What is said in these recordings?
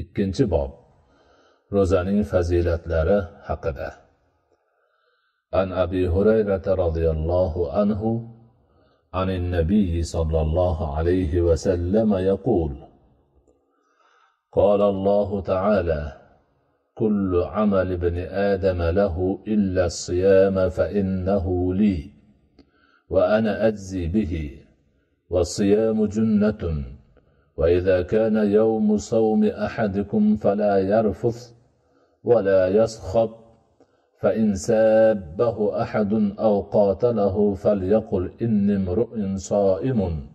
ikkinchi bob. Ro'zaning fazilatlari haqida. ابي هريره رضي الله عنه عن النبي صلى الله عليه وسلم يقول قال الله تعالى كل عمل ابن آدم له الا الصيام فانه لي وأنا اجزي به والصيام جنه وإذا كان يوم صوم أحدكم فلا يرفث ولا يصخب فإن سابه أحد أو قاتله فليقل إني امرؤ صائم.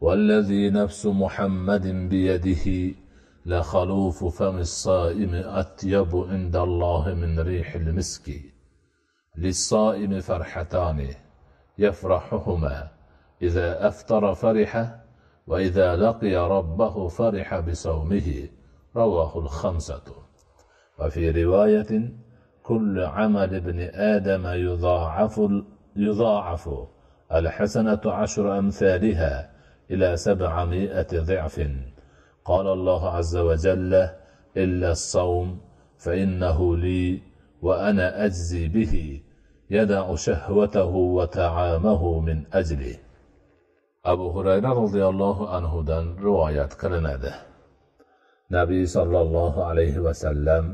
والذي نفس محمد بيده لخلوف فم الصائم أطيب عند الله من ريح المسك. للصائم فرحتان يفرحهما إذا أفطر فرحه وإذا لقي ربه فرح بصومه رواه الخمسة. وفي رواية كل عمل ابن آدم يضاعف يضاعف. الحسنة عشر أمثالها إلى سبعمائة ضعف. قال الله عز وجل إلا الصوم فإنه لي وأنا أجزي به يدع شهوته وتعامه من أجله. Abu hurayra roziyallohu anhudan rivoyat qilinadi. Nabiy sollallohu alayhi vasallam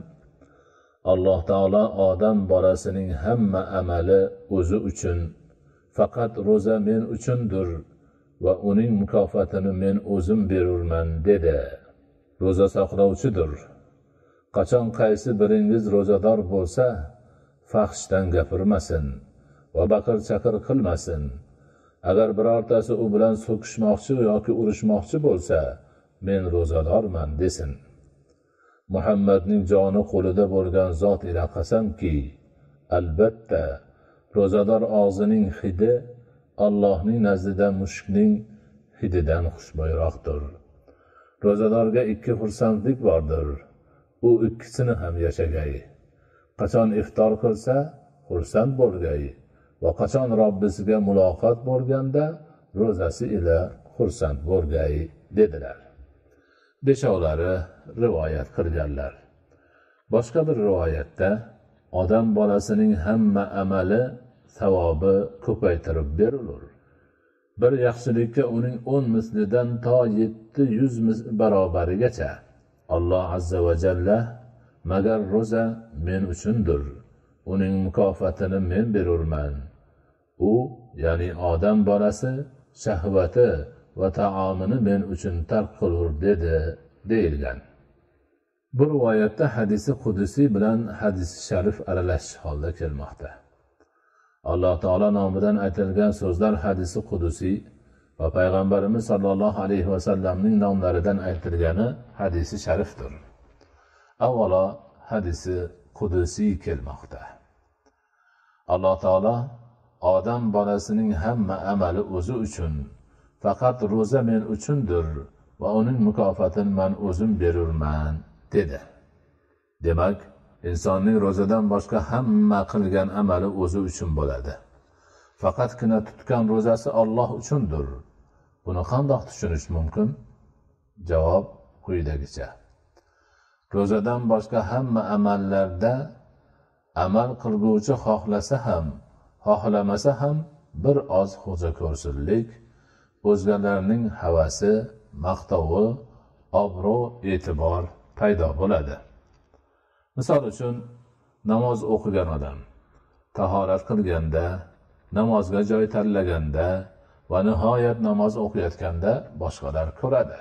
alloh taolo odam bolasining hamma amali o'zi uchun faqat ro'za men uchundir va uning mukofotini men o'zim berurman dedi. Ro'za saqlovchidir. Qachon qaysi biringiz ro'zador bo'lsa fahshdan gapirmasin va baqir chaqir qilmasin. Agar birortasi u bilan so'kishmoqchi yoki urushmoqchi bo'lsa men ro'zadorman desin. Muhammadning joni qo'lida bo'lgan zot ila qasamki albatta ro'zador og'zining hidi allohning nazdida mushukning hididan xushbo'yroqdir. Ro'zadorga ikki xursandlik bordir. U ikkisini ham yashagay. Qachon iftor qilsa xursand bo'lgay. Va qachon robbisiga muloqot bo'lganda ro'zasi ila xursand bo'lgay dedilar. Beshovlari rivoyat qilganlar. Boshqa bir rivoyatda odam bolasining hamma amali savobi ko'paytirib berilur bir yaxshilikka uning o'n mislidan to yetti yuz barobarigacha alloh azza va jalla magar ro'za men uchundir uning mukofotini men berurman. U ya'ni odam bolasi shahvati va taomini men uchun tark qilur dedi deyilgan. Bu rivoyatda hadisi qudusiy bilan hadisi sharif aralashish holda kelmoqda. Alloh taolo nomidan aytilgan so'zlar hadisi qudusiy va payg'ambarimiz sollallohu alayhi vasallamning nomlaridan aytilgani hadisi sharifdir. Avvalo hadisi qudusiy kelmoqda. Alloh taolo odam bolasining hamma amali o'zi uchun faqat ro'za men uchundir va uning mukofotini man o'zim berurman dedi. Demak insonning ro'zadan boshqa hamma qilgan amali o'zi uchun bo'ladi. Faqatgina tutgan ro'zasi olloh uchundir. Buni qandoq tushunish mumkin? Javob quyidagicha. Ro'zadan boshqa hamma amallarda amal qilguvchi xohlasa ham xohlamasa ham bir oz xo'jako'rsinlik o'zgalarning havasi maqtovi obro' e'tibor paydo bo'ladi. Misol uchun namoz o'qigan odam tahorat qilganda namozga joy tanlaganda va nihoyat namoz o'qiyotganda boshqalar ko'radi.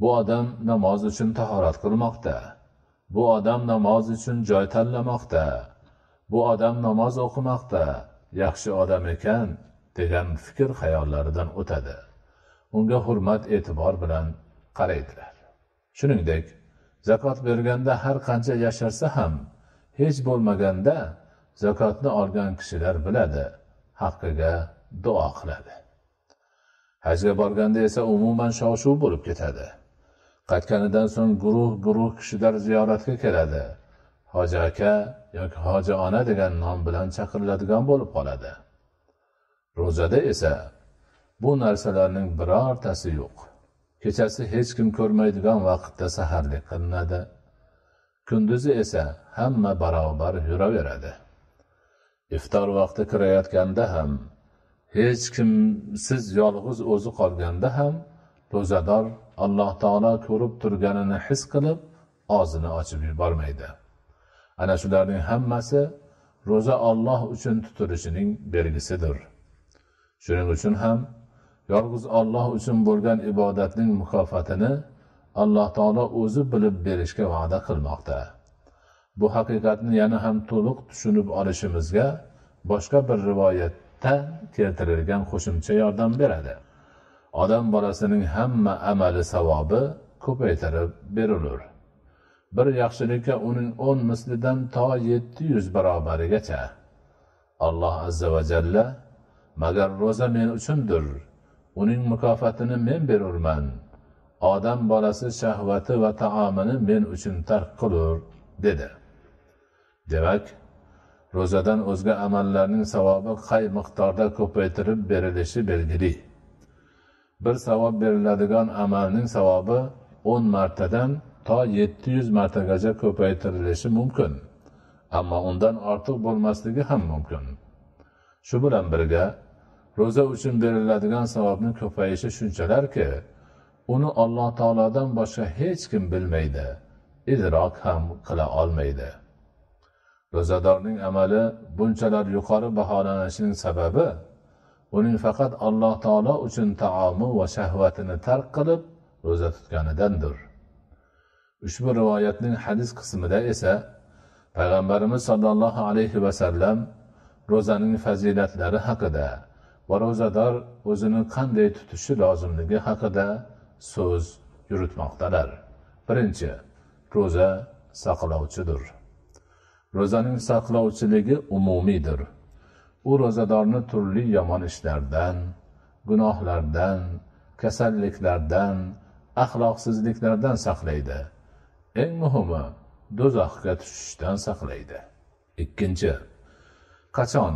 Bu odam namoz uchun tahorat qilmoqda. Bu odam namoz uchun joy tanlamoqda. Bu odam namoz o'qimoqda yaxshi odam ekan degan fikr xayollaridan o'tadi. Unga hurmat e'tibor bilan qaraydilar. Shuningdek zakot berganda har qancha yasharsa ham hech bo'lmaganda zakotni olgan kishilar biladi haqqiga duo qiladi. Hajga borganda esa umuman shov shuv bo'lib ketadi. Qaytganidan so'ng guruh guruh kishilar ziyoratga keladi. Hoji aka yoki hoji ona degan nom bilan chaqiriladigan bo'lib qoladi. Ro'zada esa bu narsalarning birortasi yo'q. Kechasi hech kim ko'rmaydigan vaqtda saharlik qilinadi. Kunduzi esa hamma barobar yuraveradi. Iftor vaqti kirayotganda ham hech kimsiz yolg'iz o'zi qolganda ham ro'zador alloh taolo ko'rib turganini his qilib og'zini ochib yubormaydi. Ana shularning hammasi ro'za olloh uchun tutilishining belgisidir. Shuning uchun ham yolg'iz olloh uchun bo'lgan ibodatning mukofotini alloh taolo o'zi bilib berishga va'da qilmoqda. Bu haqiqatni yana ham to'liq tushunib olishimizga boshqa bir rivoyatda keltirilgan qo'shimcha yordam beradi. Odam bolasining hamma amali savobi ko'paytirib berilur. Bir yaxshilikka uning o'n mislidan to yetti yuz barobarigacha. Alloh azza va jalla magar ro'za men uchundir uning mukofotini men berurman. Odam bolasi shahvati va taomini men uchun tark qilur dedi. Demak ro'zadan o'zga amallarning savobi qay miqdorda ko'paytirib berilishi belgili. Bir savob beriladigan amalning savobi o'n martadan to yetti yuz martagacha ko'paytirilishi mumkin. Ammo undan ortiq bo'lmasligi ham mumkin. Shu bilan birga ro'za uchun beriladigan savobning ko'payishi shunchalarki uni alloh taolodan boshqa hech kim bilmaydi idrok ham qila olmaydi. Ro'zadorning amali bunchalar yuqori baholanishining sababi uning faqat alloh taolo uchun taomi va shahvatini tark qilib ro'za tutganidandir. Ushbu rivoyatning hadis qismida esa payg'ambarimiz sollallohu alayhi vasallam ro'zaning fazilatlari haqida va ro'zador o'zini qanday tutishi lozimligi haqida so'z yuritmoqdalar. Birinchi ro'za saqlovchidir. Ro'zaning saqlovchiligi umumiydir u ro'zadorni turli yomon ishlardan gunohlardan kasalliklardan axloqsizliklardan saqlaydi. Eng muhimi do'zaxga tushishdan saqlaydi. Ikkinchi qachon?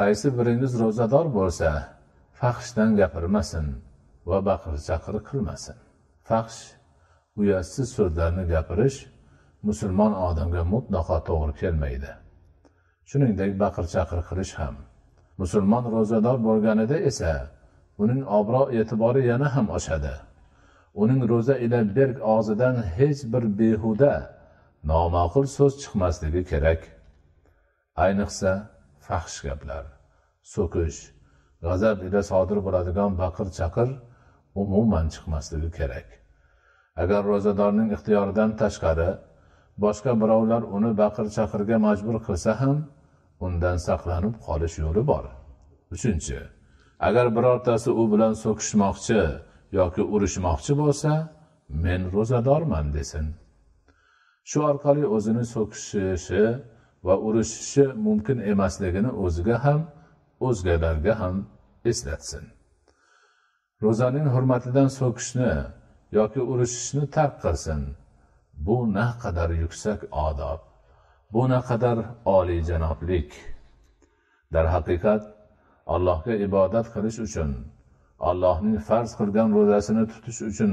Qaysi biringiz ro'zador bo'lsa faxshdan gapirmasin va baqir chaqir qilmasin. Faxsh uyatsiz so'zlarni gapirish musulmon odamga mutlaqo to'g'ri kelmaydi. Shuningdek baqir chaqir qilish ham. Musulmon ro'zador bo'lganida esa uning obro e'tibori yana ham oshadi. Uning ro'za ila berk og'zidan hech bir behuda noma'qul so'z chiqmasligi kerak. Ayniqsa fahsh gaplar so'kish g'azab ila sodir bo'ladigan baqir chaqir umuman chiqmasligi kerak. Agar ro'zadorning ixtiyoridan tashqari boshqa birovlar uni baqir chaqirga majbur qilsa ham undan saqlanib qolish yo'li bor. Uchinchi agar birortasi u bilan so'kishmoqchi yoki urushmoqchi bo'lsa men ro'zadorman desin. Shu orqali o'zini so'kishishi va urushishi mumkin emasligini o'ziga ham o'zgalarga ham eslatsin. Ro'zaning hurmatidan so'kishni yoki urushishni tark qilsin. Bu naqadar yuksak odob bu naqadar oliyjanoblik. Darhaqiqat allohga ibodat qilish uchun allohning farz qilgan ro'zasini tutish uchun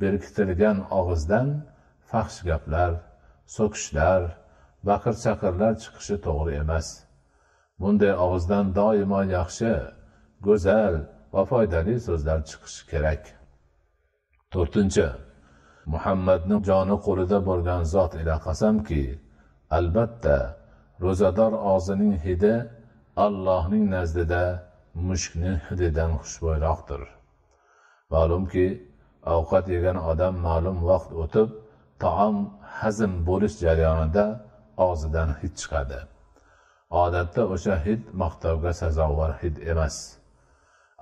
berkitilgan og'izdan faxsh gaplar so'kishlar baqir chaqirlar chiqishi to'g'ri emas. Bunday og'izdan doimo yaxshi go'zal va foydali so'zlar chiqishi kerak. To'rtinchi muhammadni joni qo'lida bo'lgan zot ila qasamki albatta ro'zador og'zining hidi allohning nazdida mushukni hididan xushbo'yroqdir. Ma'lumki ovqat yegan odam ma'lum vaqt o'tib taom hazm bo'lish jarayonida og'zidan hid chiqadi. Odatda o'sha hid maqtovga sazovor hid emas.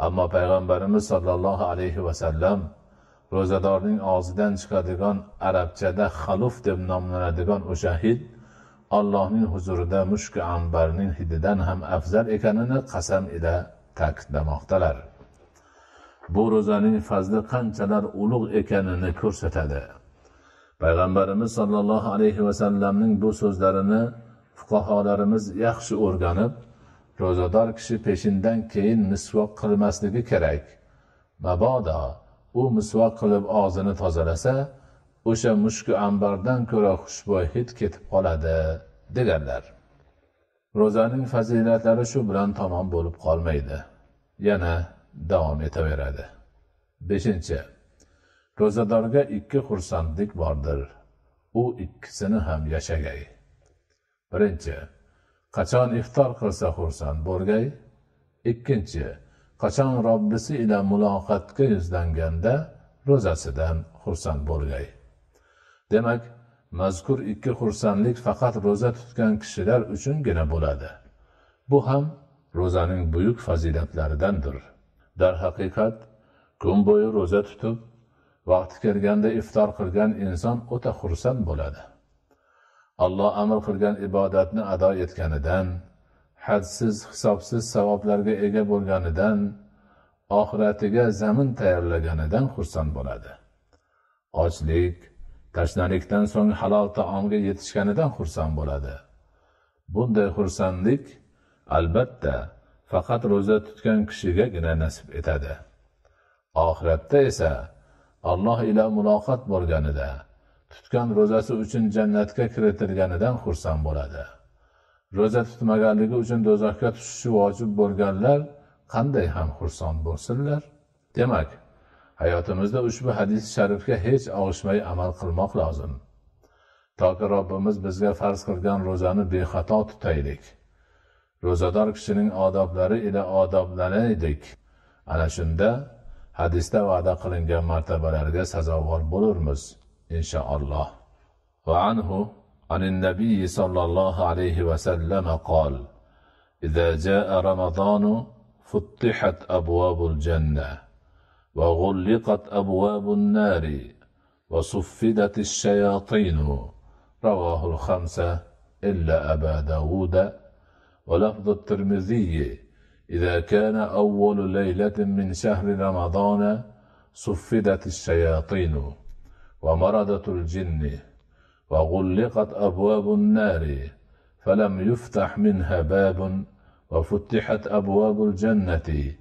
Ammo payg'ambarimiz sollallohu alayhi vasallam ro'zadorning og'zidan chiqadigan arabchada xaluf deb nomlanadigan o'sha hid allohning huzurida mushki ambarning hididan ham afzal ekanini qasam ila ta'kidlamoqdalar bu ro'zaning fazli qanchalar ulug' ekanini ko'rsatadi. Payg'ambarimiz sollallohu alayhi vasallamning bu so'zlarini fuqarolarimiz yaxshi o'rganib ro'zador kishi peshindan keyin misvoq qilmasligi kerak. Mabodo u misvoq qilib og'zini tozalasa o'sha mushku ambardan ko'ra xushbo'y hid ketib qoladi deganlar. Ro'zaning fazilatlari shu bilan tamom bo'lib qolmaydi. Yana davom etaveradi. Beshinchi. Ro'zadorga ikki xursandlik bordir. U ikkisini ham yashagay. Birinchi. Qachon iftor qilsa xursand bo'lgay? Ikkinchi. Qachon robbisi ila muloqotga yuzlanganda ro'zasidan xursand bo'lgay? Demak mazkur ikki xursandlik faqat ro'za tutgan kishilar uchungina bo'ladi. Bu ham ro'zaning buyuk fazilatlaridandir. Darhaqiqat kun bo'yi ro'za tutib vaqti kelganda iftor qilgan inson o'ta xursand bo'ladi. Alloh amr qilgan ibodatni ado etganidan hadsiz hisobsiz savoblarga ega bo'lganidan oxiratiga zamin tayyorlaganidan xursand bo'ladi. Ochlik tashnalikdan so'ng halol taomga yetishganidan xursand bo'ladi. Bunday xursandlik albatta faqat ro'za tutgan kishigagina nasib etadi. Oxiratda esa alloh ila muloqot bo'lganida tutgan ro'zasi uchun jannatga kiritilganidan xursand bo'ladi. Ro'za tutmaganligi uchun do'zaxga tushishi vojib bo'lganlar qanday ham xursand bo'lsinlar. Demak hayotimizda ushbu hadis sharifga hech og'ishmay amal qilmoq lozim toki robbimiz bizga farz qilgan ro'zani bexato tutaylik ro'zador kishining odoblari ila odoblanaylik ana shunda hadisda va'da qilingan martabalarga sazovor bo'lurmiz inshaalloh وعنه عن النبي صلى الله عليه وسلم قال إذا جاء رمضان فتحت أبواب الجنة وغلقت أبواب النار وصفدت الشياطين. رواه الخمسة إلا أبا داود. ولفظ الترمذي إذا كان أول ليلة من شهر رمضان صفدت الشياطين. ومردت الجن وغلقت أبواب النار فلم يفتح منها باب وفتحت أبواب الجنة.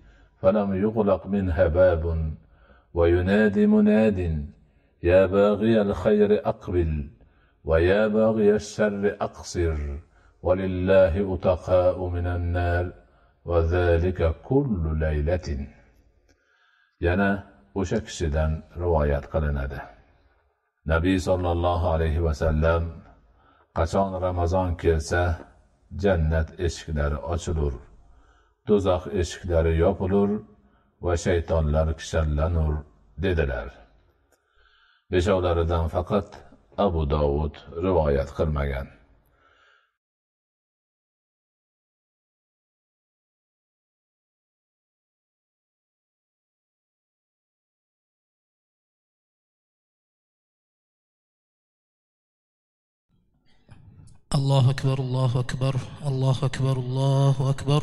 فلم يغلق منها باب وينادي مناد يا باغي الخير أقبل ويا باغي الشر أقصر ولله أتقاء من النار وذلك كل ليلة. ينا أشكشدا رواية قلنا ده نبي صلى الله عليه وسلم قشان رمضان كرسه جنة إشكدر أشدر do'zax eshiklari yopilur va shaytonlar kishanlanur dedilar beshovlaridan faqat abu dovud rivoyat qilmagan الله أكبر الله أكبر الله أكبر الله أكبر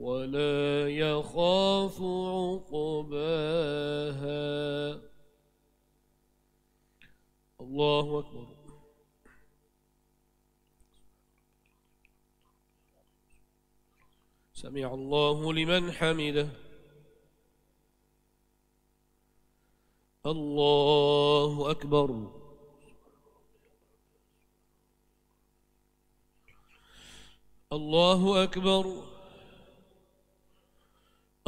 ولا يخاف عقباها. الله أكبر. سمع الله لمن حمده. الله أكبر. الله أكبر.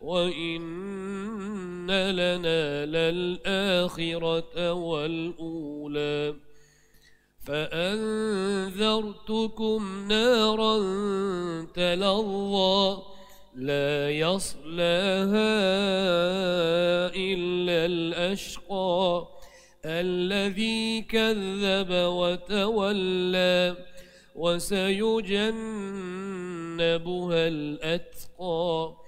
وإن لنا للآخرة والأولى. فأنذرتكم نارا تلظى لا يصلاها إلا الأشقى. الذي كذب وتولى وسيجنبها الأتقى.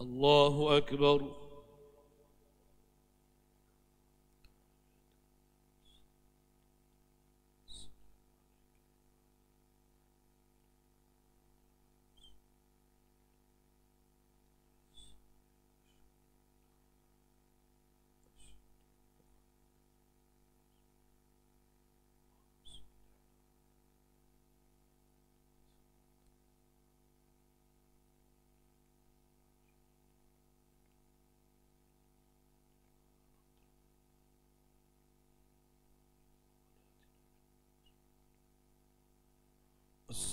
الله أكبر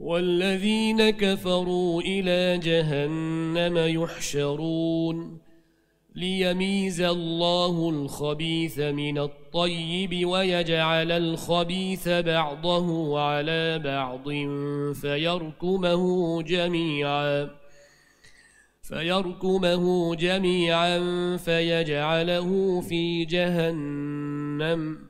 والذين كفروا إلى جهنم يحشرون ليميز الله الخبيث من الطيب ويجعل الخبيث بعضه على بعض فيركمه جميعا فيركمه جميعا فيجعله في جهنم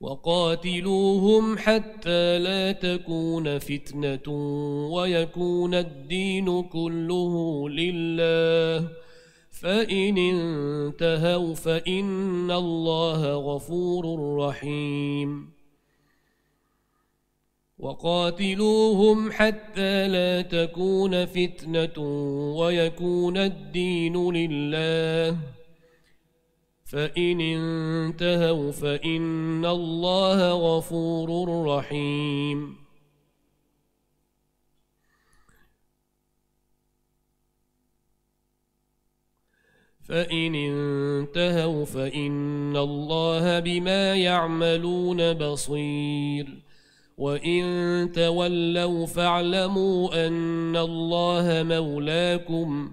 وقاتلوهم حتى لا تكون فتنة ويكون الدين كله لله. فإن انتهوا فإن الله غفور رحيم. وقاتلوهم حتى لا تكون فتنة ويكون الدين لله. فإن انتهوا فإن الله غفور رحيم. فإن انتهوا فإن الله بما يعملون بصير. وإن تولوا فاعلموا أن الله مولاكم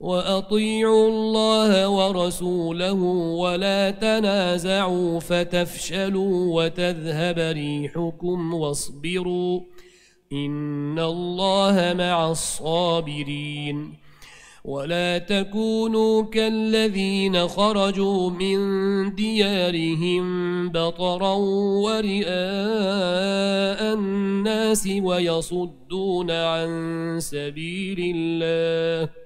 وأطيعوا الله ورسوله ولا تنازعوا فتفشلوا وتذهب ريحكم واصبروا إن الله مع الصابرين ولا تكونوا كالذين خرجوا من ديارهم بطرا ورئاء الناس ويصدون عن سبيل الله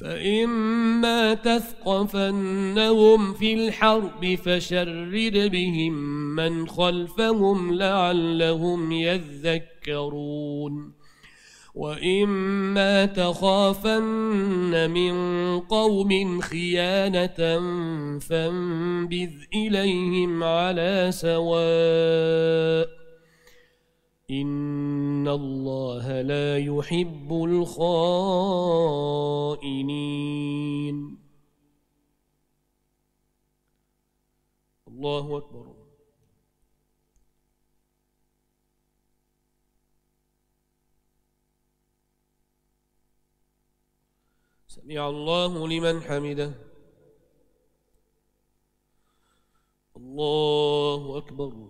فإما تثقفنهم في الحرب فشرد بهم من خلفهم لعلهم يذكرون. وإما تخافن من قوم خيانة فانبذ إليهم على سواء إن الله لا يحب الخائنين. الله أكبر. سمع الله لمن حمده. الله أكبر.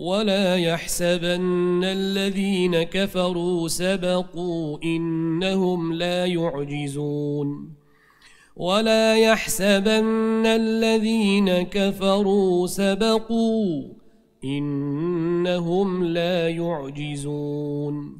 ولا يحسبن الذين كفروا سبقوا إنهم لا يعجزون ولا يحسبن الذين كفروا سبقوا إنهم لا يعجزون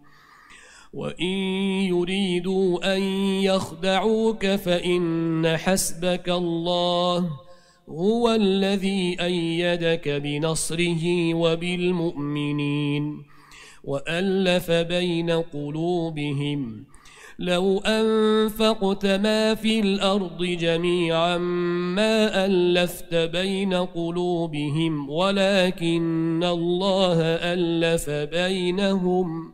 وَإِن يُرِيدُوا أَن يَخْدَعُوكَ فَإِنَّ حَسْبَكَ اللَّهُ هُوَ الَّذِي أَيَّدَكَ بِنَصْرِهِ وَبِالْمُؤْمِنِينَ وَأَلَّفَ بَيْنَ قُلُوبِهِمْ لو أنفقت ما في الأرض جميعا ما ألفت بين قلوبهم ولكن الله ألف بينهم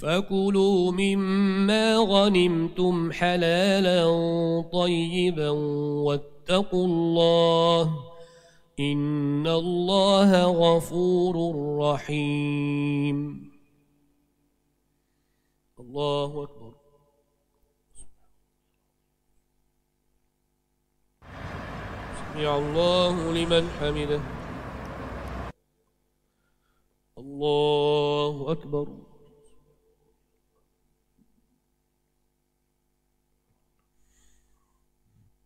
فكلوا مما غنمتم حلالا طيبا واتقوا الله إن الله غفور رحيم. الله أكبر. سمع الله لمن حمده. الله أكبر.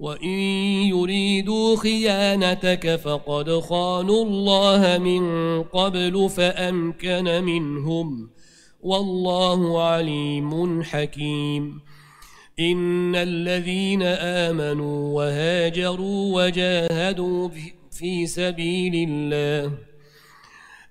وَإِن يُرِيدُوا خِيَانَتَكَ فَقَدْ خَانُوا اللَّهَ مِن قَبْلُ فَأَمْكَنَ مِنْهُمْ وَاللَّهُ عَلِيمٌ حَكِيمٌ. إِنَّ الَّذِينَ آمَنُوا وَهَاجَرُوا وَجَاهَدُوا في سَبِيلِ اللَّهِ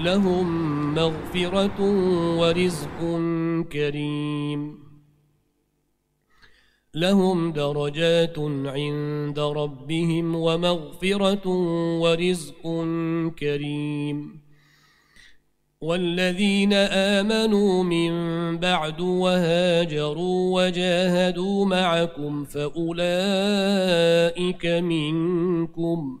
لهم مغفرة ورزق كريم. لهم درجات عند ربهم ومغفرة ورزق كريم. والذين آمنوا من بعد وهاجروا وجاهدوا معكم فأولئك منكم.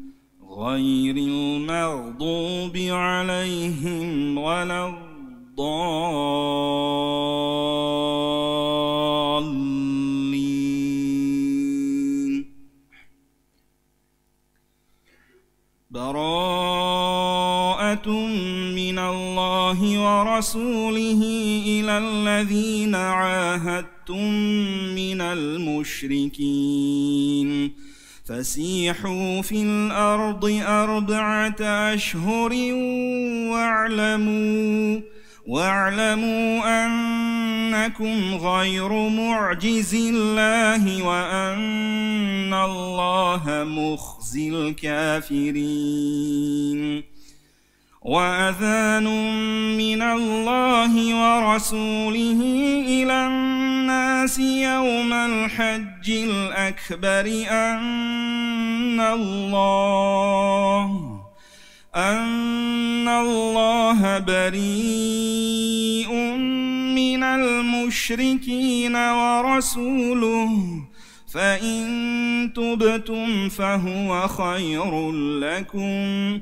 غير المغضوب عليهم ولا الضالين. براءة من الله ورسوله إلى الذين عاهدتم من المشركين. فسيحوا في الأرض أربعة أشهر واعلموا واعلموا أنكم غير معجز الله وأن الله مخزي الكافرين. وأذان من الله ورسوله إلى الناس يوم الحج الأكبر أن الله أن الله بريء من المشركين ورسوله فإن تبتم فهو خير لكم.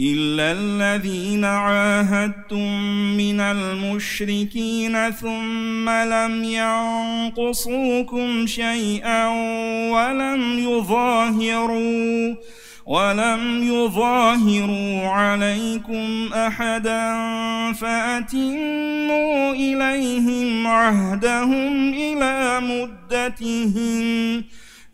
إلا الذين عاهدتم من المشركين ثم لم ينقصوكم شيئا ولم يظاهروا ولم يظاهروا عليكم أحدا فأتموا إليهم عهدهم إلى مدتهم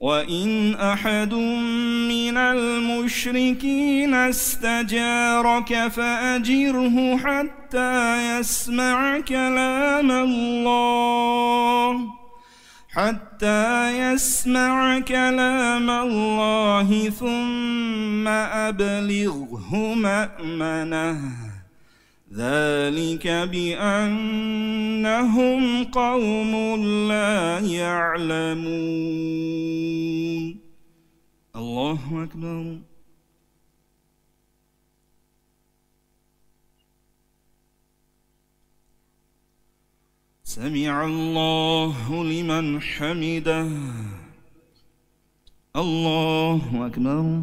وإن أحد من المشركين استجارك فأجره حتى يسمع كلام الله. حتى يسمع كلام الله ثم أبلغه مأمنه. ذلك بأنهم قوم لا يعلمون. الله أكبر. سمع الله لمن حمده. الله أكبر.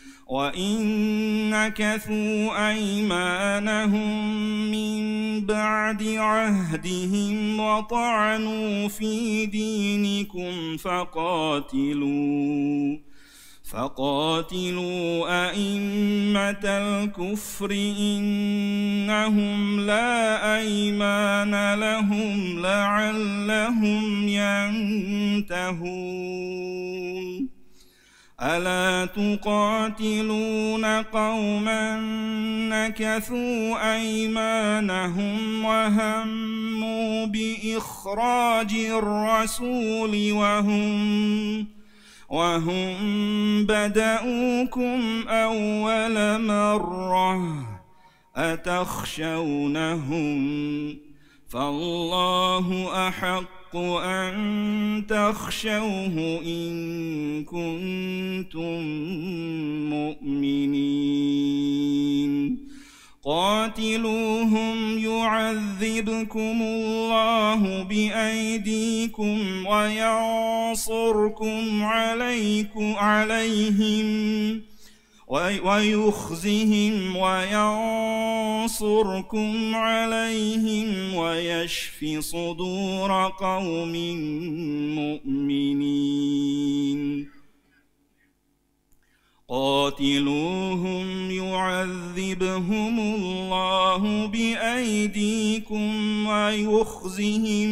وإن نكثوا أيمانهم من بعد عهدهم وطعنوا في دينكم فقاتلوا فقاتلوا أئمة الكفر إنهم لا أيمان لهم لعلهم ينتهون. ألا تقاتلون قوما نكثوا أيمانهم وهموا بإخراج الرسول وهم وهم بدأوكم أول مرة أتخشونهم فالله أحق أن تخشوه إن كنتم مؤمنين. قاتلوهم يعذبكم الله بأيديكم وينصركم عليكم عليهم. ويخزهم وينصركم عليهم ويشف صدور قوم مؤمنين. قاتلوهم يعذبهم الله بأيديكم ويخزهم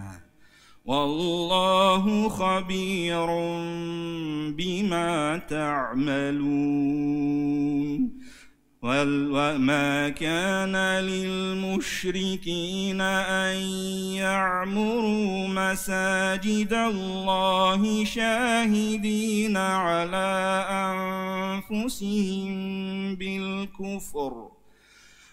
والله خبير بما تعملون. وما كان للمشركين أن يعمروا مساجد الله شاهدين على أنفسهم بالكفر.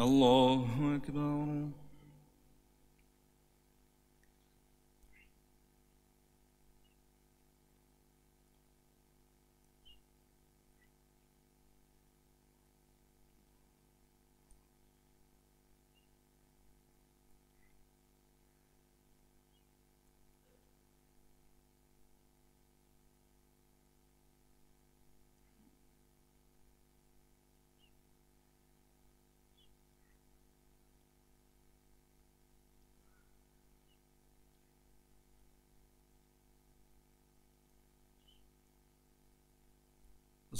الله أكبر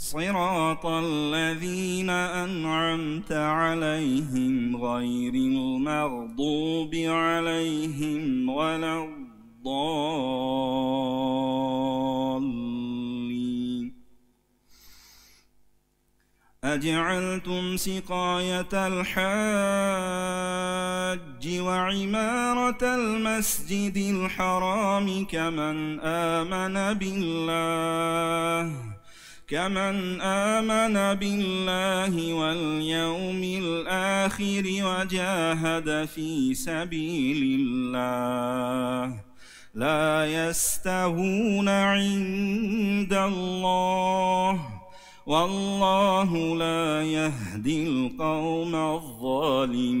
صراط الذين أنعمت عليهم غير المغضوب عليهم ولا الضالين. أجعلتم سقاية الحاج وعمارة المسجد الحرام كمن آمن بالله. كمن آمن بالله واليوم الآخر وجاهد في سبيل الله لا يستهون عند الله والله لا يهدي القوم الظالمين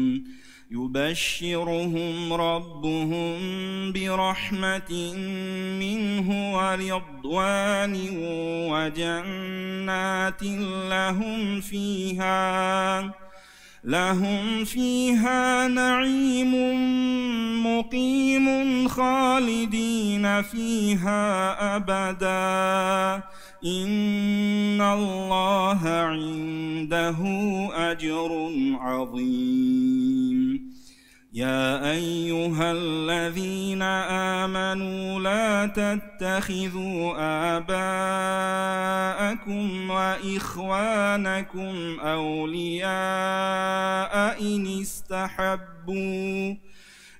يبشرهم ربهم برحمة منه ورضوان وجنات لهم فيها لهم فيها نعيم مقيم خالدين فيها أبدا. إن الله عنده أجر عظيم. يا أيها الذين آمنوا لا تتخذوا آباءكم وإخوانكم أولياء إن استحبوا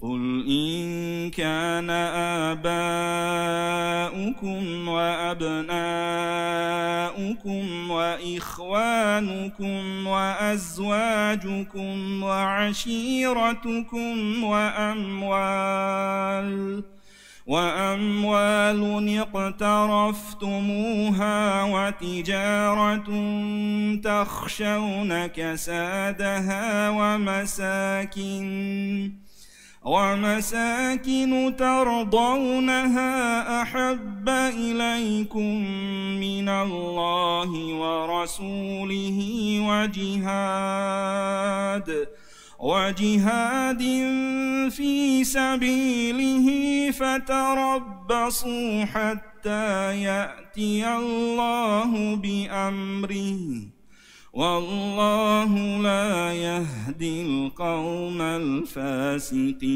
قل إن كان آباؤكم وأبناؤكم وإخوانكم وأزواجكم وعشيرتكم وأموال وأموال اقترفتموها وتجارة تخشون كسادها ومساكن ومساكن ترضونها أحب إليكم من الله ورسوله وجهاد وجهاد في سبيله فتربصوا حتى يأتي الله بأمره. والله لا يهدي القوم الفاسقين.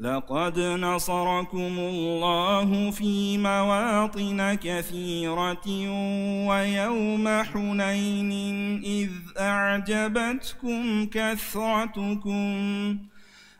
لقد نصركم الله في مواطن كثيرة ويوم حنين إذ أعجبتكم كثرتكم.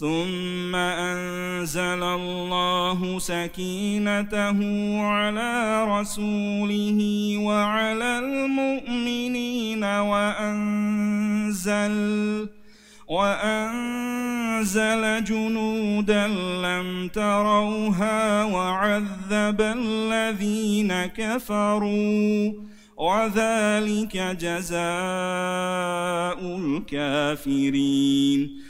ثم أنزل الله سكينته على رسوله وعلى المؤمنين وأنزل وأنزل جنودا لم تروها وعذب الذين كفروا وذلك جزاء الكافرين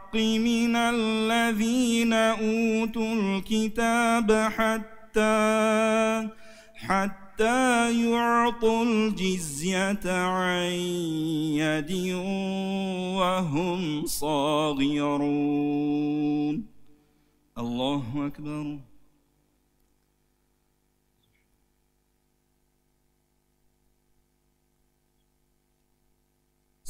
الحق من الذين أوتوا الكتاب حتى حتى يعطوا الجزية عن يد وهم صاغرون. الله أكبر.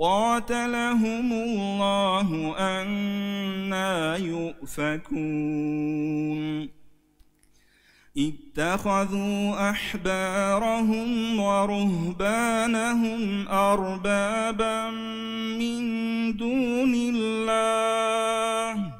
قاتلهم الله أنا يؤفكون. اتخذوا أحبارهم ورهبانهم أربابا من دون الله.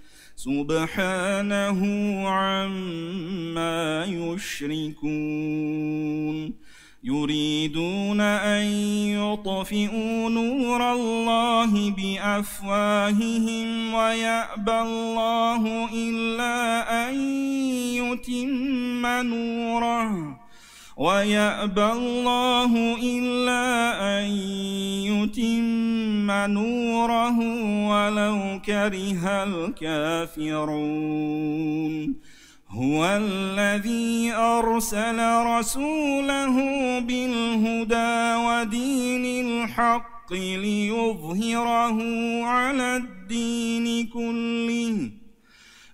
سبحانه عما يشركون. يريدون أن يطفئوا نور الله بأفواههم ويأبى الله إلا أن يتم نوره. ويأبى الله إلا أن يتم نوره ولو كره الكافرون هو الذي أرسل رسوله بالهدى ودين الحق ليظهره على الدين كله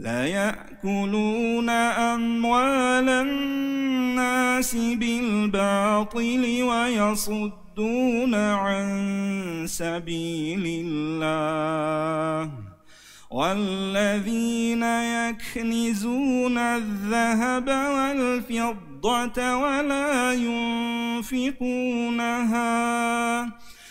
ليأكلون أموال الناس بالباطل ويصدون عن سبيل الله والذين يكنزون الذهب والفضة ولا ينفقونها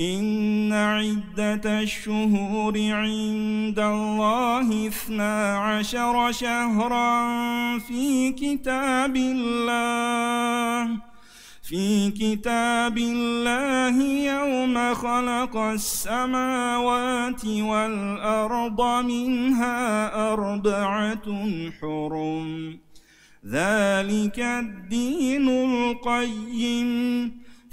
إن عدة الشهور عند الله اثنا عشر شهرا في كتاب الله في كتاب الله يوم خلق السماوات والأرض منها أربعة حرم ذلك الدين القيم.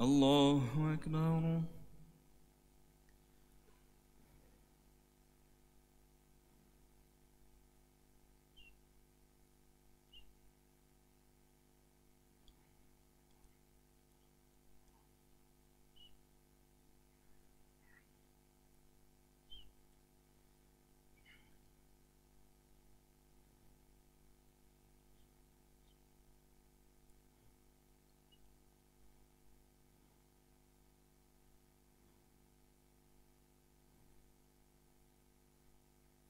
الله أكبر.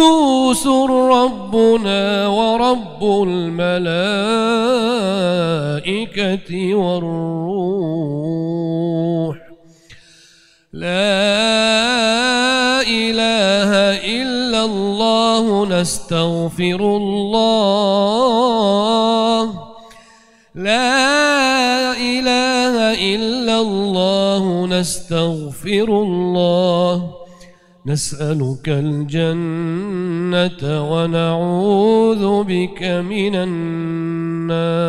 قدوس ربنا ورب الملائكة والروح. لا إله إلا الله نستغفر الله. لا إله إلا الله نستغفر الله. نسألك الجنة ونعوذ بك من النار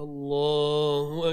الله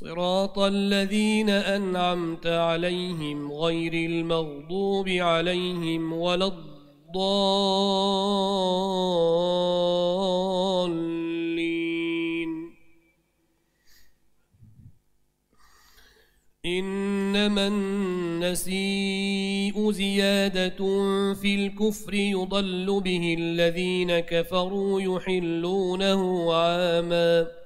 صراط الذين أنعمت عليهم غير المغضوب عليهم ولا الضالين. إنما النسيء زيادة في الكفر يضل به الذين كفروا يحلونه عاماً.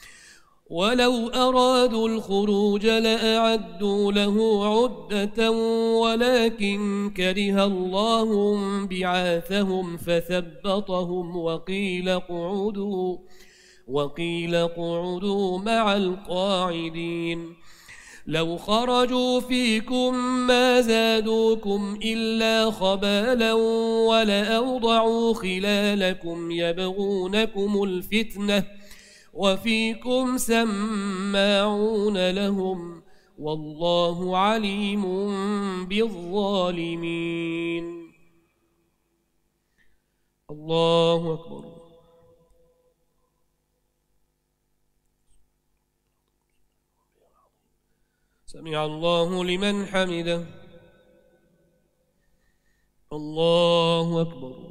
ولو أرادوا الخروج لأعدوا له عدة ولكن كره الله بعاثهم فثبطهم وقيل قعدوا وقيل قعدوا مع القاعدين. لو خرجوا فيكم ما زادوكم إلا خبالا ولأوضعوا خلالكم يبغونكم الفتنة وفيكم سماعون لهم والله عليم بالظالمين. الله أكبر. سمع الله لمن حمده. الله أكبر.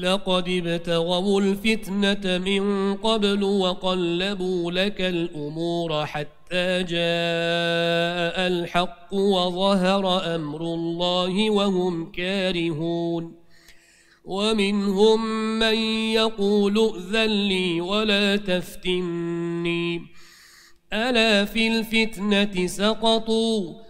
لقد ابتغوا الفتنة من قبل وقلبوا لك الأمور حتى جاء الحق وظهر أمر الله وهم كارهون. ومنهم من يقول ائذن لي ولا تفتني. ألا في الفتنة سقطوا؟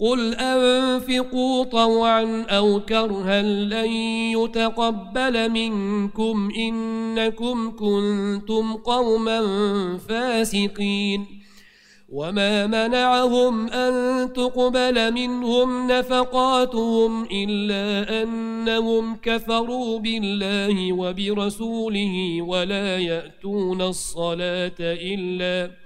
قل أنفقوا طوعا أو كرها لن يتقبل منكم إنكم كنتم قوما فاسقين وما منعهم أن تقبل منهم نفقاتهم إلا أنهم كفروا بالله وبرسوله ولا يأتون الصلاة إلا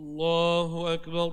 الله أكبر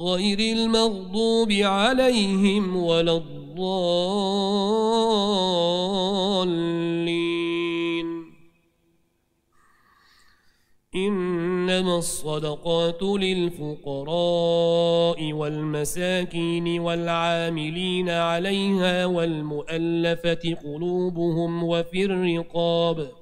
غير المغضوب عليهم ولا الضالين. إنما الصدقات للفقراء والمساكين والعاملين عليها والمؤلفة قلوبهم وفي الرقاب.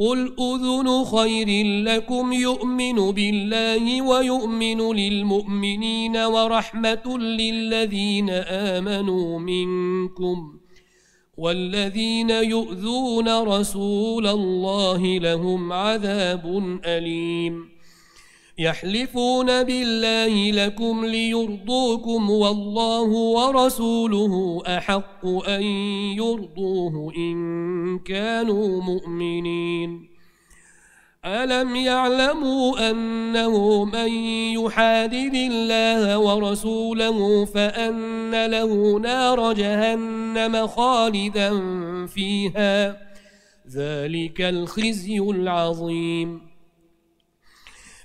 قل أذن خير لكم يؤمن بالله ويؤمن للمؤمنين ورحمة للذين آمنوا منكم والذين يؤذون رسول الله لهم عذاب أليم يحلفون بالله لكم ليرضوكم والله ورسوله أحق أن يرضوه إن كانوا مؤمنين. ألم يعلموا أنه من يحادد الله ورسوله فأن له نار جهنم خالدا فيها؟ ذلك الخزي العظيم.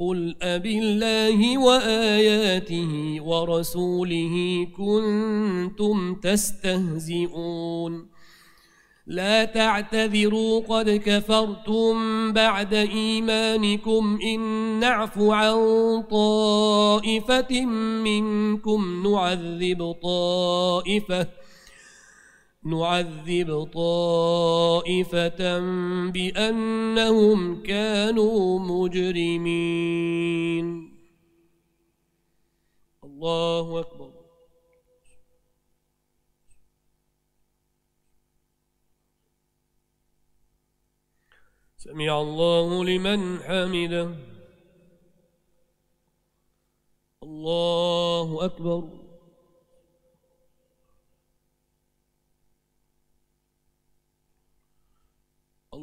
قل أبي الله وآياته ورسوله كنتم تستهزئون لا تعتذروا قد كفرتم بعد إيمانكم إن نعف عن طائفة منكم نعذب طائفة نعذب طائفة بأنهم كانوا مجرمين. الله أكبر. سمع الله لمن حمده. الله أكبر.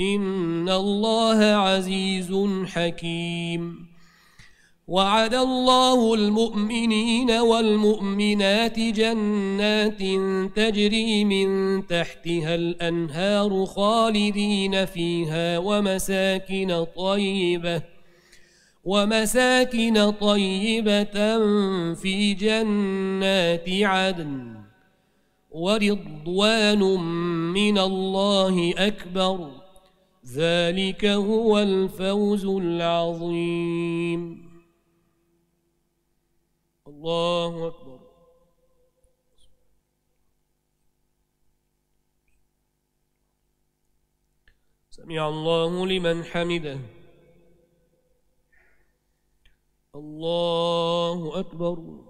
إن الله عزيز حكيم. وعد الله المؤمنين والمؤمنات جنات تجري من تحتها الأنهار خالدين فيها ومساكن طيبة ومساكن طيبة في جنات عدن. ورضوان من الله أكبر. ذلك هو الفوز العظيم. الله أكبر. سمع الله لمن حمده. الله أكبر.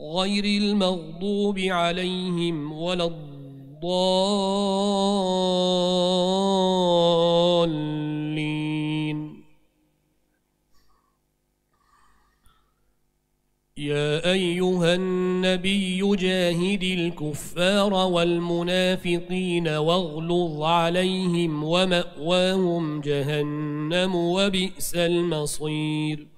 غير المغضوب عليهم ولا الضالين. يا أيها النبي جاهد الكفار والمنافقين واغلظ عليهم ومأواهم جهنم وبئس المصير.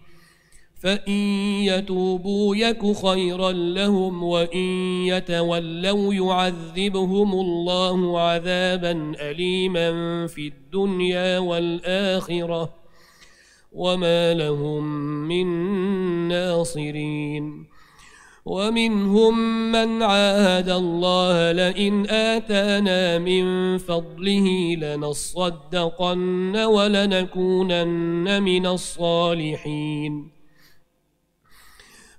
فإن يتوبوا يك خيرا لهم وإن يتولوا يعذبهم الله عذابا أليما في الدنيا والآخرة وما لهم من ناصرين ومنهم من عاهد الله لئن آتانا من فضله لنصدقن ولنكونن من الصالحين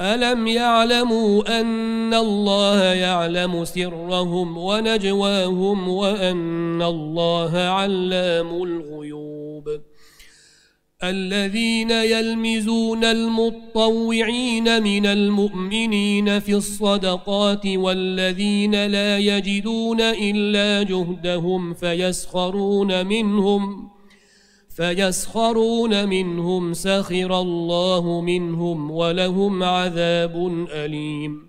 ألم يعلموا أن الله يعلم سرهم ونجواهم وأن الله علام الغيوب؟ الذين يلمزون المطوعين من المؤمنين في الصدقات والذين لا يجدون إلا جهدهم فيسخرون منهم فيسخرون منهم سخر الله منهم ولهم عذاب أليم.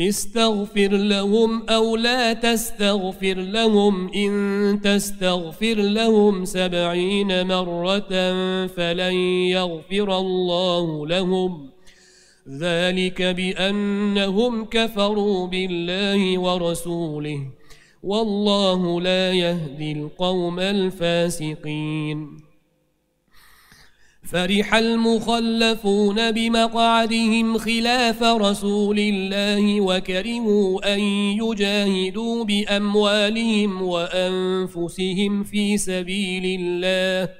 استغفر لهم أو لا تستغفر لهم إن تستغفر لهم سبعين مرة فلن يغفر الله لهم. ذلك بأنهم كفروا بالله ورسوله. والله لا يهدي القوم الفاسقين. فرح المخلفون بمقعدهم خلاف رسول الله وكرهوا أن يجاهدوا بأموالهم وأنفسهم في سبيل الله.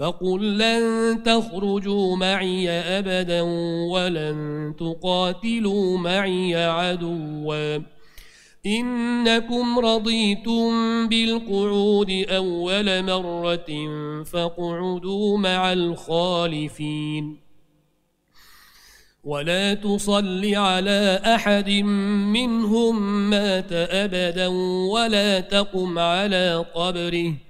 فقل لن تخرجوا معي أبدا ولن تقاتلوا معي عدوا إنكم رضيتم بالقعود أول مرة فاقعدوا مع الخالفين ولا تصل على أحد منهم مات أبدا ولا تقم على قبره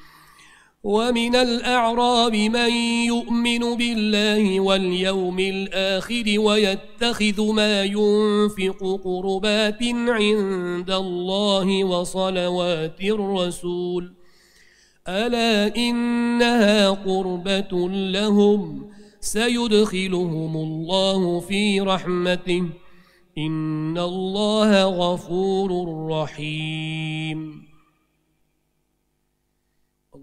ومن الأعراب من يؤمن بالله واليوم الآخر ويتخذ ما ينفق قربات عند الله وصلوات الرسول. ألا إنها قربة لهم؟ سيدخلهم الله في رحمته. إن الله غفور رحيم.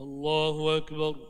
الله أكبر.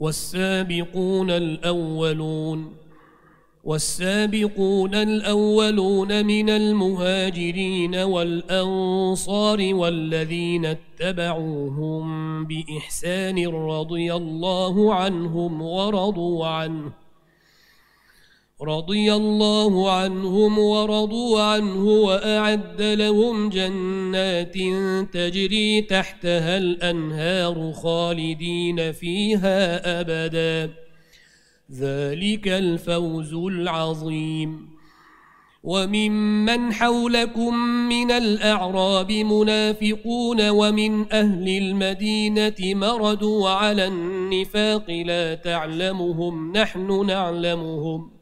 والسابقون الأولون. والسابقون الأولون من المهاجرين والأنصار والذين اتبعوهم بإحسان رضي الله عنهم ورضوا عنه. رضي الله عنهم ورضوا عنه وأعد لهم جنات تجري تحتها الأنهار خالدين فيها أبداً. ذلك الفوز العظيم. وممن حولكم من الأعراب منافقون ومن أهل المدينة مردوا على النفاق لا تعلمهم نحن نعلمهم.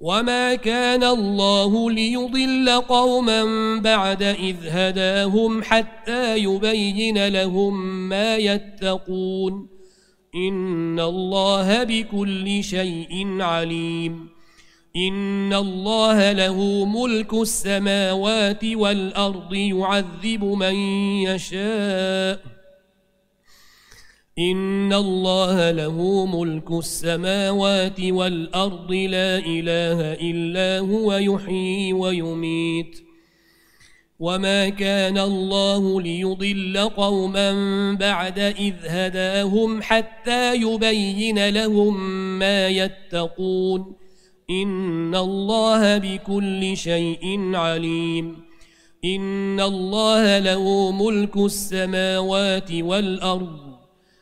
وما كان الله ليضل قوما بعد إذ هداهم حتى يبين لهم ما يتقون إن الله بكل شيء عليم إن الله له ملك السماوات والأرض يعذب من يشاء إن الله له ملك السماوات والأرض لا إله إلا هو يحيي ويميت وما كان الله ليضل قوما بعد إذ هداهم حتى يبين لهم ما يتقون إن الله بكل شيء عليم إن الله له ملك السماوات والأرض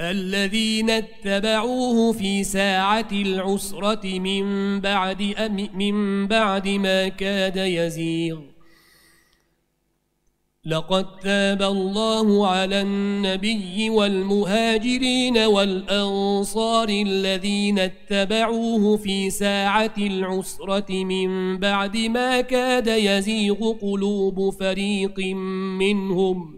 الذين اتبعوه في ساعة العسرة من بعد, من بعد ما كاد يزيغ. لقد تاب الله على النبي والمهاجرين والأنصار الذين اتبعوه في ساعة العسرة من بعد ما كاد يزيغ قلوب فريق منهم.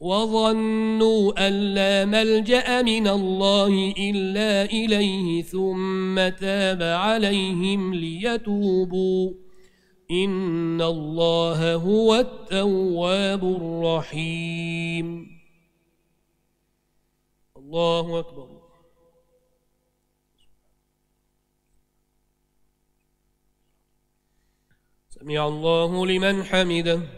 وظنوا أن لا ملجأ من الله إلا إليه ثم تاب عليهم ليتوبوا. إن الله هو التواب الرحيم. الله أكبر. سمع الله لمن حمده.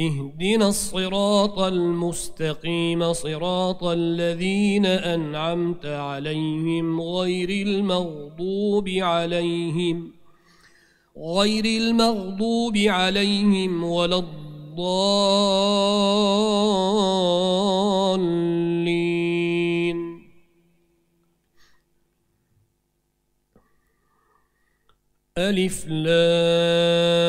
اهدنا الصراط المستقيم صراط الذين أنعمت عليهم غير المغضوب عليهم غير المغضوب عليهم ولا الضالين. ألف لام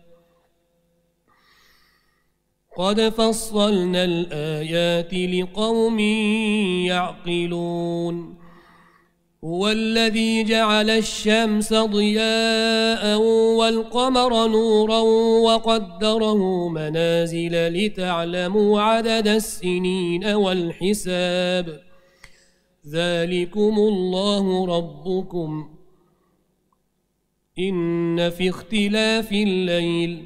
قد فصلنا الآيات لقوم يعقلون هو الذي جعل الشمس ضياء والقمر نورا وقدره منازل لتعلموا عدد السنين والحساب ذلكم الله ربكم إن في اختلاف الليل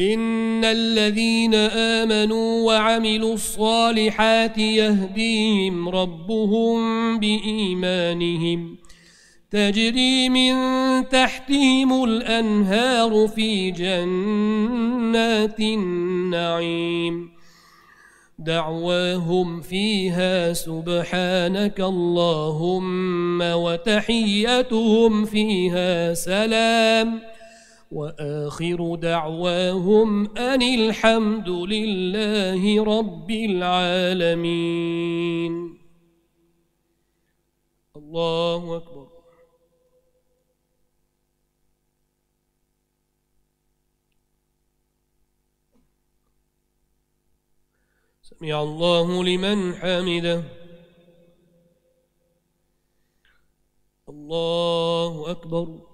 إن الذين آمنوا وعملوا الصالحات يهديهم ربهم بإيمانهم. تجري من تحتهم الأنهار في جنات النعيم. دعواهم فيها سبحانك اللهم وتحيتهم فيها سلام. وآخر دعواهم أن الحمد لله رب العالمين. الله أكبر. سمع الله لمن حمده. الله أكبر.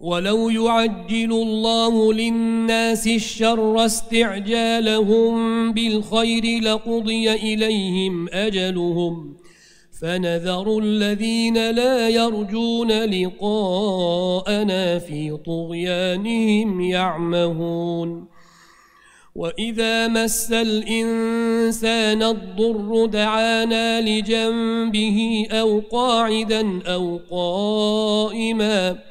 ولو يعجل الله للناس الشر استعجالهم بالخير لقضي إليهم أجلهم فنذر الذين لا يرجون لقاءنا في طغيانهم يعمهون وإذا مس الإنسان الضر دعانا لجنبه أو قاعدا أو قائما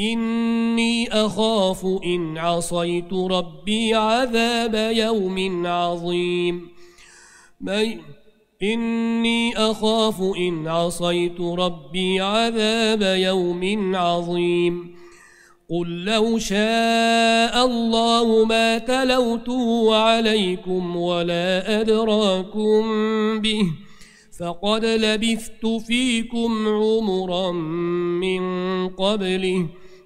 إني أخاف إن عصيت ربي عذاب يوم عظيم. إني أخاف إن عصيت ربي عذاب يوم عظيم. قل لو شاء الله ما تلوته عليكم ولا أدراكم به فقد لبثت فيكم عمرا من قبله.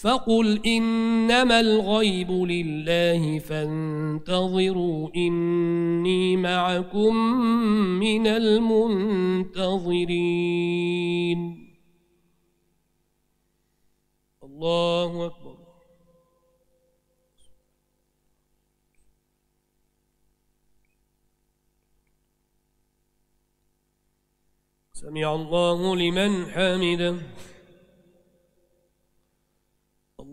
فقل إنما الغيب لله فانتظروا إني معكم من المنتظرين. الله أكبر. سمع الله لمن حمده.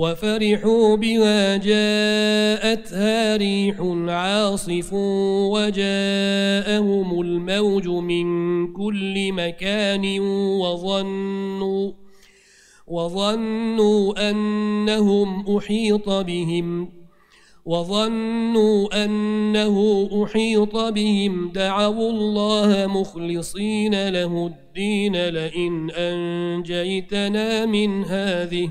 وفرحوا بها جاءتها ريح عاصف وجاءهم الموج من كل مكان وظنوا وظنوا أنهم أحيط بهم وظنوا أنه أحيط بهم دعوا الله مخلصين له الدين لئن أنجيتنا من هذه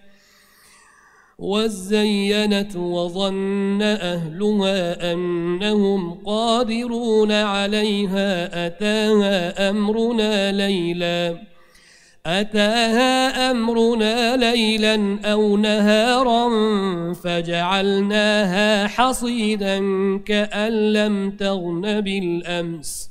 وزينت وظن أهلها أنهم قادرون عليها أتاها أمرنا ليلا أتاها أمرنا ليلا أو نهارا فجعلناها حصيدا كأن لم تغن بالأمس.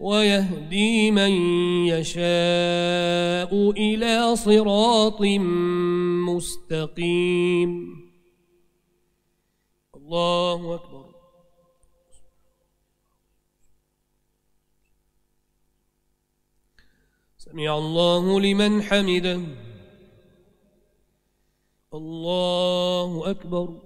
ويهدي من يشاء إلى صراط مستقيم. الله أكبر. سمع الله لمن حمده. الله أكبر.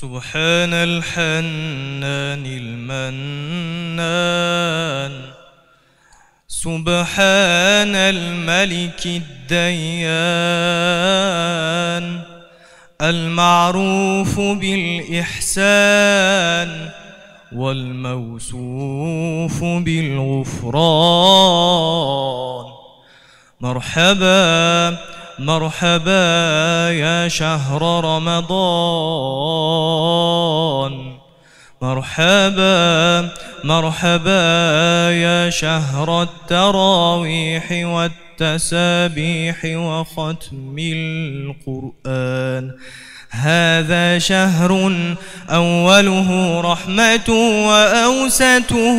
سبحان الحنان المنان. سبحان الملك الديان. المعروف بالإحسان. والموصوف بالغفران. مرحبا. مرحبا يا شهر رمضان. مرحبا مرحبا يا شهر التراويح والتسابيح وختم القرآن. هذا شهر أوله رحمة وأوسته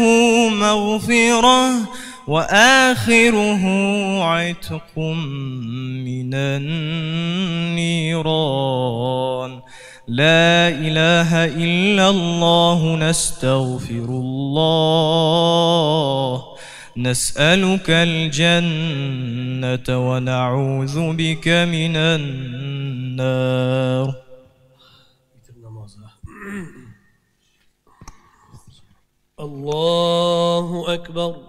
مغفرة. وآخره عتق من النيران. لا إله إلا الله نستغفر الله. نسألك الجنة ونعوذ بك من النار. الله أكبر.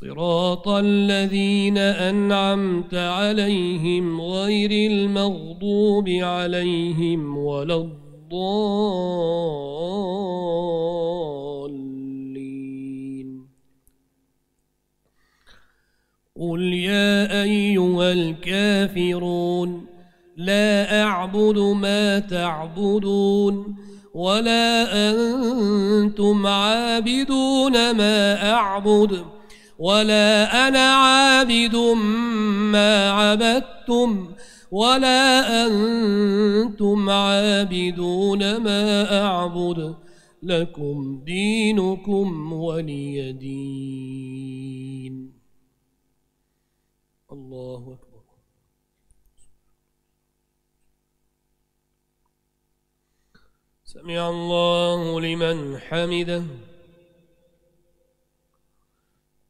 صراط الذين أنعمت عليهم غير المغضوب عليهم ولا الضالين. قل يا أيها الكافرون لا أعبد ما تعبدون ولا أنتم عابدون ما أعبد. ولا أنا عابد ما عبدتم ولا أنتم عابدون ما أعبد. لكم دينكم ولي دين. الله أكبر. سمع الله لمن حمده.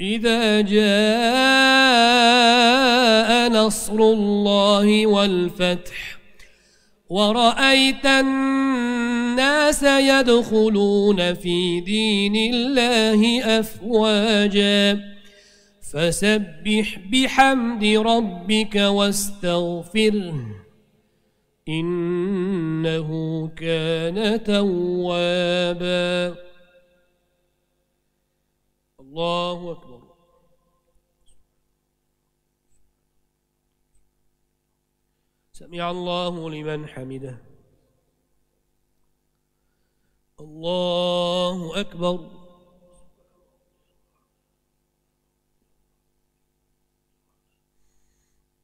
إذا جاء نصر الله والفتح ورأيت الناس يدخلون في دين الله أفواجا فسبح بحمد ربك واستغفره. إنه كان توابا. الله أكبر. سمع الله لمن حمده. الله أكبر.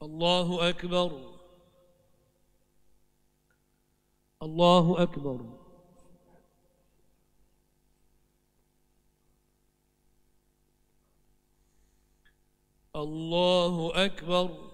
الله أكبر. الله أكبر. الله أكبر.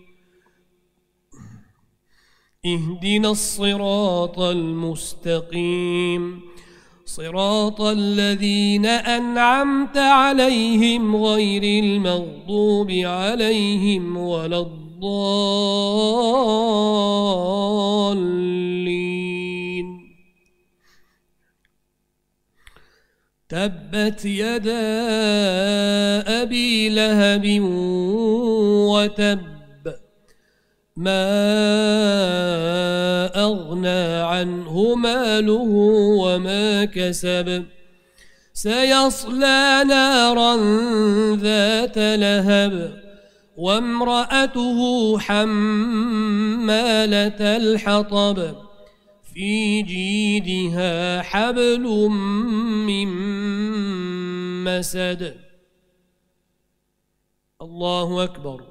اهدنا الصراط المستقيم. صراط الذين أنعمت عليهم غير المغضوب عليهم ولا الضالين. تبت يدا أبي لهب وتب ما أغنى عنه ماله وما كسب. سيصلى نارا ذات لهب وامرأته حمالة الحطب. في جيدها حبل من مسد. الله أكبر.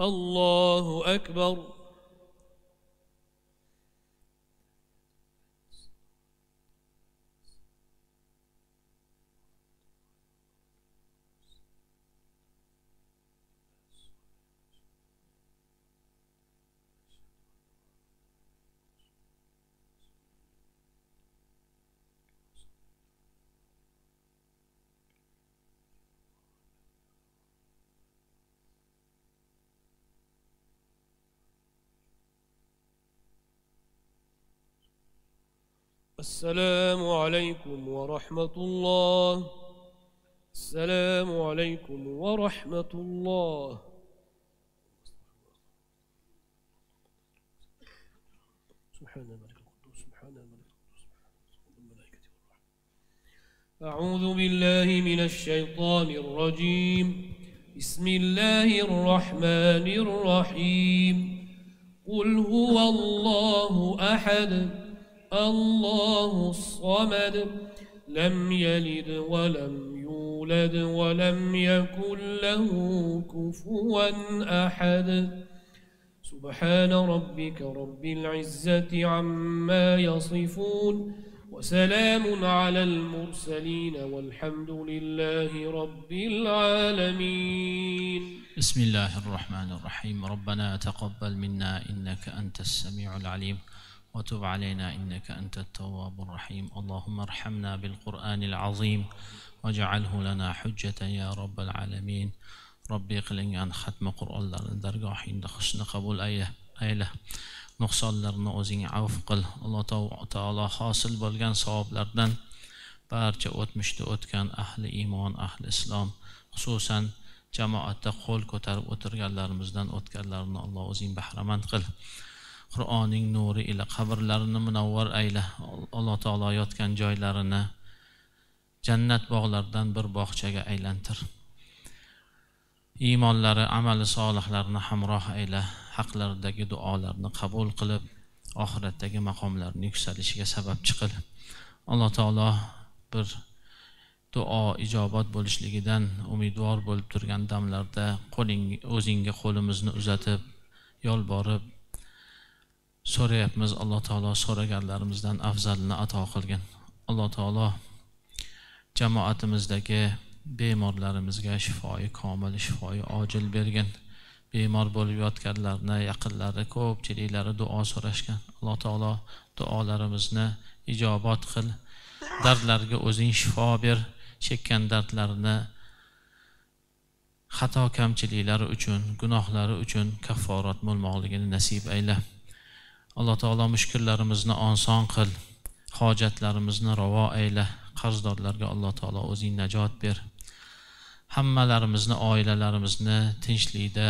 الله أكبر. السلام عليكم ورحمة الله. السلام عليكم ورحمة الله. سبحان الملك القدوس سبحان الملك القدوس سبحان الملائكة والرحمة أعوذ بالله من الشيطان الرجيم. بسم الله الرحمن الرحيم. قل هو الله أحد. الله الصمد لم يلد ولم يولد ولم يكن له كفوا أحد. سبحان ربك رب العزة عما يصفون وسلام على المرسلين والحمد لله رب العالمين. بسم الله الرحمن الرحيم. ربنا تقبل منا إنك أنت السميع العليم. وتب علينا إنك أنت التواب الرحيم اللهم ارحمنا بالقرآن العظيم واجعله لنا حجة يا رب العالمين ربي qilingan xatmi qur'onlarni dargohingda husni qabul ayla nuqsonlarni o'zing avf qil alloh taolo hosil bo'lgan savoblardan barcha o'tmishda o'tgan ahli iymon ahli islom xususan jamoatda qo'l ko'tarib o'tirganlarimizdan o'tganlarini alloh o'zing bahramand qil qur'oning nuri ila qabrlarini munavvar ayla. Alloh taolo yotgan joylarini jannat bog'laridan bir bog'chaga aylantir. Iymonlari amali solihlarni hamroh ayla. Haqlaridagi duolarni qabul qilib oxiratdagi maqomlarni yuksalishiga sababchi qil alloh taolo bir duo ijobat bo'lishligidan umidvor bo'lib turgan damlarda qo'ling o'zingga qo'limizni uzatib yolborib so'rayapmiz alloh taolo so'raganlarimizdan afzalini ato qilgin. Alloh taolo jamoatimizdagi bemorlarimizga shifoyi komil shifoyi ojil bergin. Bemor bo'lib yotganlarni yaqinlari ko'pchiliklari duo so'rashgan alloh taolo duolarimizni ijobat qil. Dardlarga o'zing shifo ber. Chekkan dardlarini xato kamchiliklari uchun gunohlari uchun kafforat bo'lmoqligini nasib ayla alloh taolo mushkullarimizni oson qil hojatlarimizni ravo ayla qarzdorlarga alloh taolo o'zing najot ber. Hammalarimizni oilalarimizni tinchlikda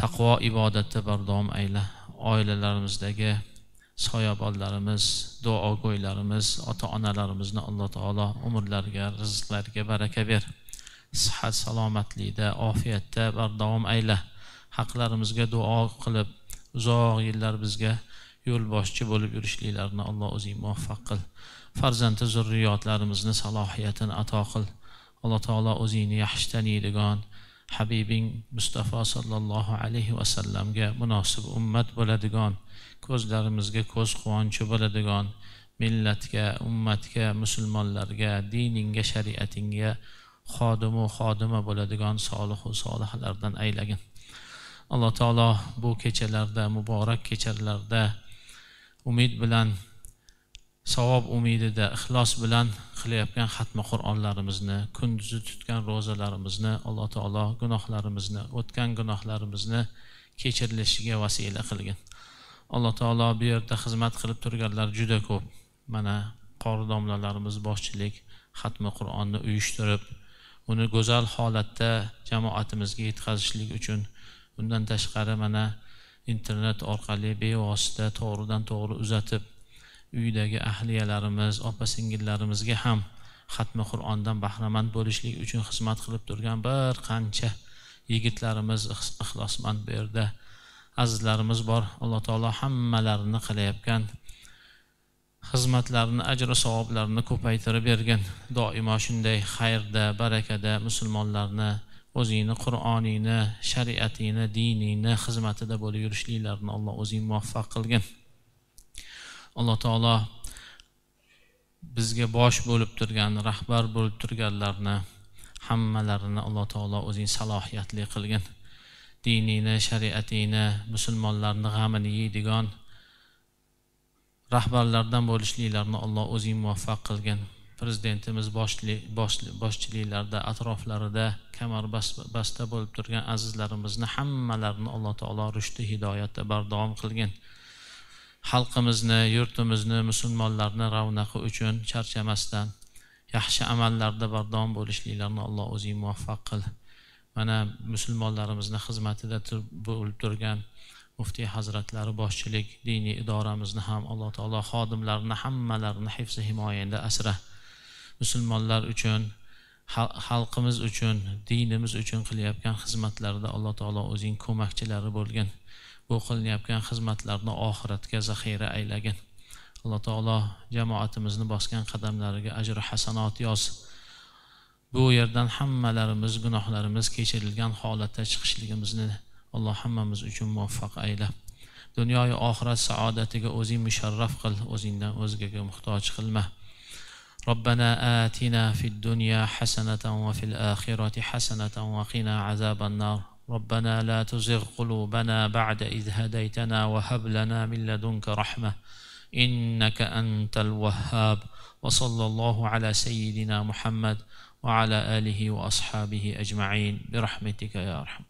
taqvo ibodatda bardavom ayla oilalarimizdagi soyabonlarimiz duogo'ylarimiz ota onalarimizni alloh taolo umrlariga rizqlariga baraka ber. Sihat salomatlikda ofiyatda bardavom ayla haqlarimizga duo qilib uzoq yillar bizga yo'lboshchi bo'lib yurishliklarini alloh o'zing muvaffaq qil. Farzandi zurriyotlarimizni salohiyatini ato qil. Alloh taolo o'zingni yaxshi taniydigan habibing mustafa sollallohu alayhi vasallamga munosib ummat bo'ladigan ko'zlarimizga ko'z quvonchi bo'ladigan millatga ummatga musulmonlarga diningga shariatingga xodimu xodima bo'ladigan solihu solihlardan aylagin. Alloh taolo bu kechalarda muborak kechalarda umid bilan savob umidida ixlos bilan qilayotgan xatmi qur'onlarimizni kunduzi tutgan ro'zalarimizni alloh taolo gunohlarimizni o'tgan gunohlarimizni kechirilishiga vasila qilgin. Alloh taolo bu yerda xizmat qilib turganlar juda ko'p. Mana qori domlalarimiz boshchilik xatmi qur'onni uyushtirib uni go'zal holatda jamoatimizga yetkazishlik uchun undan tashqari mana internet orqali bevosita to'g'ridan to'g'ri uzatib uydagi ahliyalarimiz opa singillarimizga ham xatmi qur'ondan bahramand bo'lishlik uchun xizmat qilib turgan bir qancha yigitlarimiz ixlosmand bu yerda azizlarimiz bor. Alloh taolo hammalarini qilayotgan xizmatlarini ajri savoblarini ko'paytirib bergin. Doimo shunday xayrda barakada musulmonlarni o'zingni qur'oningni shariatingni diningni xizmatida bo'lib yurishliklarini alloh o'zing muvaffaq qilgin. Alloh taolo bizga bosh bo'lib turgan rahbar bo'lib turganlarni hammalarini alloh taolo o'zing salohiyatli qilgin. Diningni shariatingni musulmonlarni g'amini yeydigan rahbarlardan bo'lishliklarini alloh o'zing muvaffaq qilgin. Prezidentimiz boshchiliklarida atroflarida kamar basta bo'lib turgan azizlarimizni hammalarini alloh taolo rushdi hidoyatda bardavom qilgin. Xalqimizni yurtimizni musulmonlarni ravnaqi uchun charchamasdan yaxshi amallarda bardavom bo'lishliklarini alloh o'zing muvaffaq qil. Mana musulmonlarimizni xizmatida bo'lib turgan muftiy hazratlari boshchilik diniy idoramizni ham alloh taolo xodimlarini hammalarini hifzi himoyangda asra. Musulmonlar uchun xalqimiz uchun dinimiz uchun qilayotgan xizmatlarida alloh taolo o'zing ko'makchilari bo'lgin. Bu qilinayotgan xizmatlarni oxiratga zaxira aylagin alloh taolo jamoatimizni bosgan qadamlariga ajru hasanot yoz. Bu yerdan hammalarimiz gunohlarimiz kechirilgan holatda chiqishligimizni alloh hammamiz uchun muvaffaq ayla. Dunyoyu oxirat saodatiga o'zing musharraf qil o'zingdan o'zgaga muhtoj qilma. ربنا آتنا في الدنيا حسنة وفي الآخرة حسنة وقنا عذاب النار. ربنا لا تزغ قلوبنا بعد إذ هديتنا وهب لنا من لدنك رحمة إنك أنت الوهاب. وصلى الله على سيدنا محمد وعلى آله وأصحابه أجمعين. برحمتك يا أرحم.